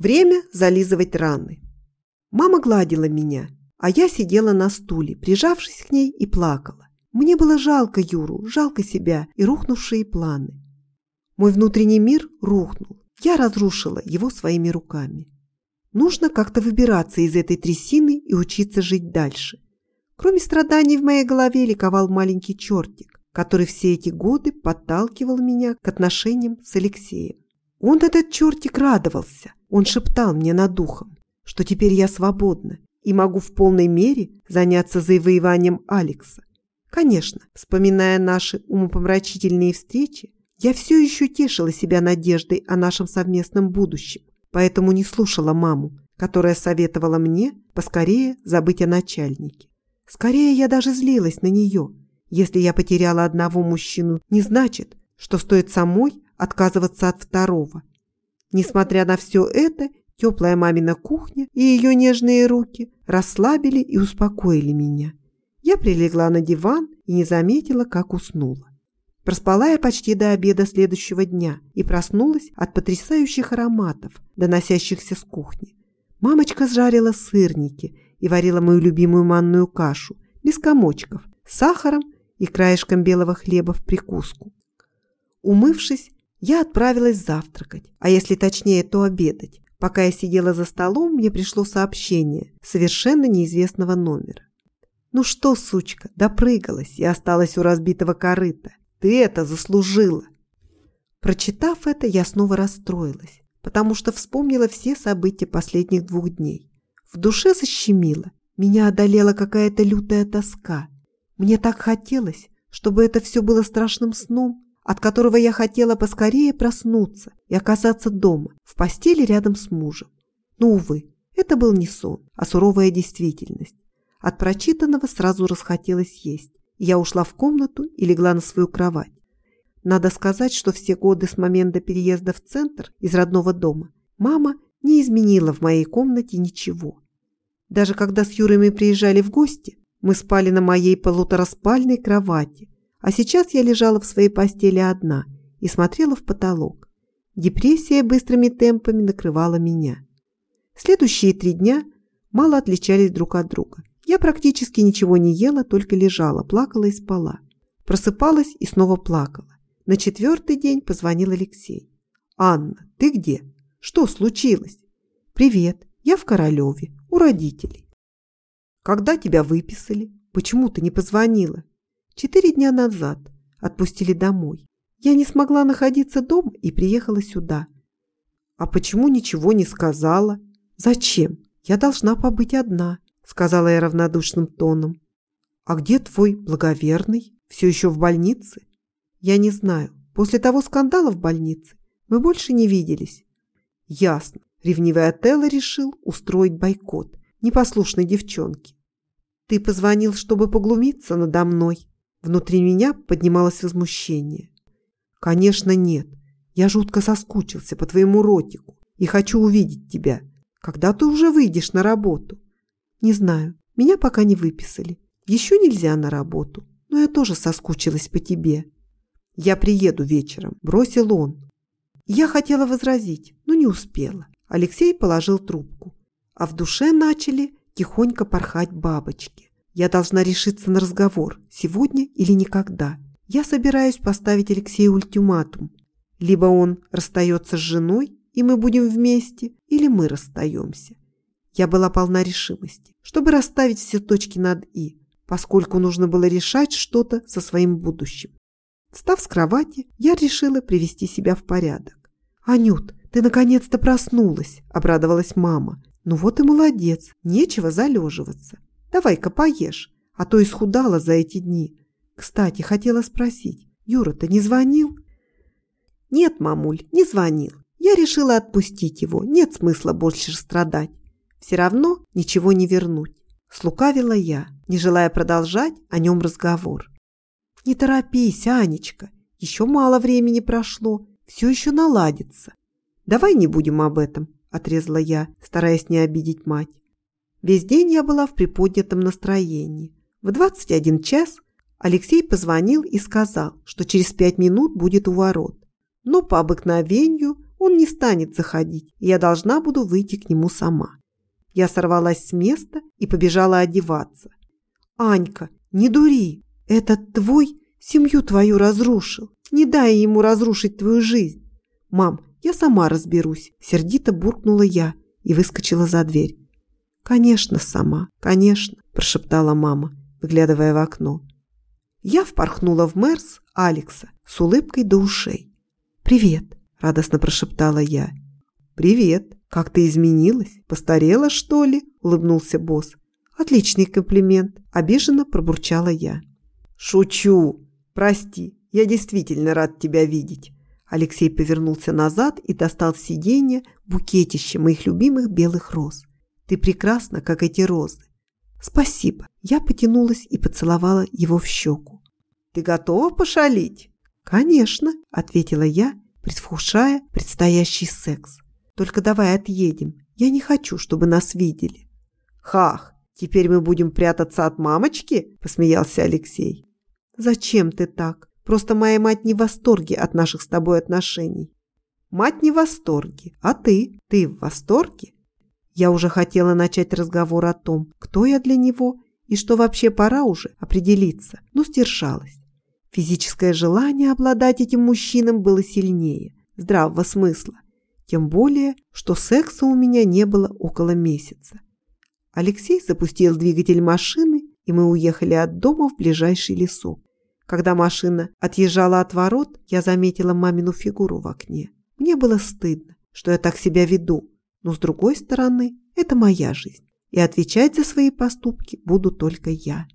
Время зализывать раны. Мама гладила меня, а я сидела на стуле, прижавшись к ней и плакала. Мне было жалко Юру, жалко себя и рухнувшие планы. Мой внутренний мир рухнул. Я разрушила его своими руками. Нужно как-то выбираться из этой трясины и учиться жить дальше. Кроме страданий в моей голове ликовал маленький чертик, который все эти годы подталкивал меня к отношениям с Алексеем. Он, этот чертик, радовался. Он шептал мне над духом, что теперь я свободна и могу в полной мере заняться завоеванием Алекса. Конечно, вспоминая наши умопомрачительные встречи, я все еще тешила себя надеждой о нашем совместном будущем, поэтому не слушала маму, которая советовала мне поскорее забыть о начальнике. Скорее, я даже злилась на нее. Если я потеряла одного мужчину, не значит, что стоит самой отказываться от второго. Несмотря на все это, теплая мамина кухня и ее нежные руки расслабили и успокоили меня. Я прилегла на диван и не заметила, как уснула. Проспала я почти до обеда следующего дня и проснулась от потрясающих ароматов, доносящихся с кухни. Мамочка сжарила сырники и варила мою любимую манную кашу без комочков, с сахаром и краешком белого хлеба в прикуску. Умывшись, я отправилась завтракать, а если точнее, то обедать. Пока я сидела за столом, мне пришло сообщение совершенно неизвестного номера. Ну что, сучка, допрыгалась и осталась у разбитого корыта. Ты это заслужила. Прочитав это, я снова расстроилась, потому что вспомнила все события последних двух дней. В душе защемило, меня одолела какая-то лютая тоска. Мне так хотелось, чтобы это все было страшным сном, от которого я хотела поскорее проснуться и оказаться дома, в постели рядом с мужем. Но, увы, это был не сон, а суровая действительность. От прочитанного сразу расхотелось есть. Я ушла в комнату и легла на свою кровать. Надо сказать, что все годы с момента переезда в центр из родного дома мама не изменила в моей комнате ничего. Даже когда с Юрой мы приезжали в гости, мы спали на моей полутораспальной кровати, а сейчас я лежала в своей постели одна и смотрела в потолок. Депрессия быстрыми темпами накрывала меня. Следующие три дня мало отличались друг от друга. Я практически ничего не ела, только лежала, плакала и спала. Просыпалась и снова плакала. На четвертый день позвонил Алексей. «Анна, ты где? Что случилось?» «Привет, я в Королеве, у родителей». «Когда тебя выписали? Почему ты не позвонила?» «Четыре дня назад. Отпустили домой. Я не смогла находиться дома и приехала сюда». «А почему ничего не сказала? Зачем? Я должна побыть одна сказала я равнодушным тоном. А где твой благоверный? Все еще в больнице? Я не знаю. После того скандала в больнице мы больше не виделись. Ясно. Ревнивый Отелло решил устроить бойкот непослушной девчонке. Ты позвонил, чтобы поглумиться надо мной? Внутри меня поднималось возмущение. Конечно, нет. Я жутко соскучился по твоему ротику и хочу увидеть тебя. Когда ты уже выйдешь на работу? Не знаю, меня пока не выписали. Еще нельзя на работу, но я тоже соскучилась по тебе. Я приеду вечером, бросил он. Я хотела возразить, но не успела. Алексей положил трубку, а в душе начали тихонько порхать бабочки. Я должна решиться на разговор, сегодня или никогда. Я собираюсь поставить Алексею ультиматум. Либо он расстается с женой, и мы будем вместе, или мы расстаемся. Я была полна решимости, чтобы расставить все точки над «и», поскольку нужно было решать что-то со своим будущим. Встав с кровати, я решила привести себя в порядок. «Анют, ты наконец-то проснулась!» – обрадовалась мама. «Ну вот и молодец, нечего залеживаться. Давай-ка поешь, а то исхудала за эти дни. Кстати, хотела спросить, Юра-то не звонил?» «Нет, мамуль, не звонил. Я решила отпустить его, нет смысла больше страдать. Все равно ничего не вернуть. Слукавила я, не желая продолжать о нем разговор. «Не торопись, Анечка, еще мало времени прошло, все еще наладится. Давай не будем об этом», – отрезала я, стараясь не обидеть мать. Весь день я была в приподнятом настроении. В 21 час Алексей позвонил и сказал, что через пять минут будет у ворот. Но по обыкновению Он не станет заходить, и я должна буду выйти к нему сама. Я сорвалась с места и побежала одеваться. «Анька, не дури! Этот твой семью твою разрушил. Не дай ему разрушить твою жизнь. Мам, я сама разберусь», – сердито буркнула я и выскочила за дверь. «Конечно, сама, конечно», – прошептала мама, выглядывая в окно. Я впорхнула в Мерс Алекса с улыбкой до ушей. «Привет», – радостно прошептала я. «Привет. Как ты изменилась? Постарела, что ли?» – улыбнулся босс. «Отличный комплимент», – обиженно пробурчала я. «Шучу. Прости, я действительно рад тебя видеть». Алексей повернулся назад и достал с сиденья букетище моих любимых белых роз. «Ты прекрасна, как эти розы». «Спасибо». Я потянулась и поцеловала его в щеку. «Ты готова пошалить?» «Конечно», – ответила я, предвкушая предстоящий секс. «Только давай отъедем. Я не хочу, чтобы нас видели». «Хах, теперь мы будем прятаться от мамочки?» – посмеялся Алексей. «Зачем ты так? Просто моя мать не в восторге от наших с тобой отношений». «Мать не в восторге. А ты? Ты в восторге?» Я уже хотела начать разговор о том, кто я для него и что вообще пора уже определиться, но сдержалась. Физическое желание обладать этим мужчином было сильнее здравого смысла, тем более, что секса у меня не было около месяца. Алексей запустил двигатель машины, и мы уехали от дома в ближайший лесок. Когда машина отъезжала от ворот, я заметила мамину фигуру в окне. Мне было стыдно, что я так себя веду, но с другой стороны, это моя жизнь, и отвечать за свои поступки буду только я.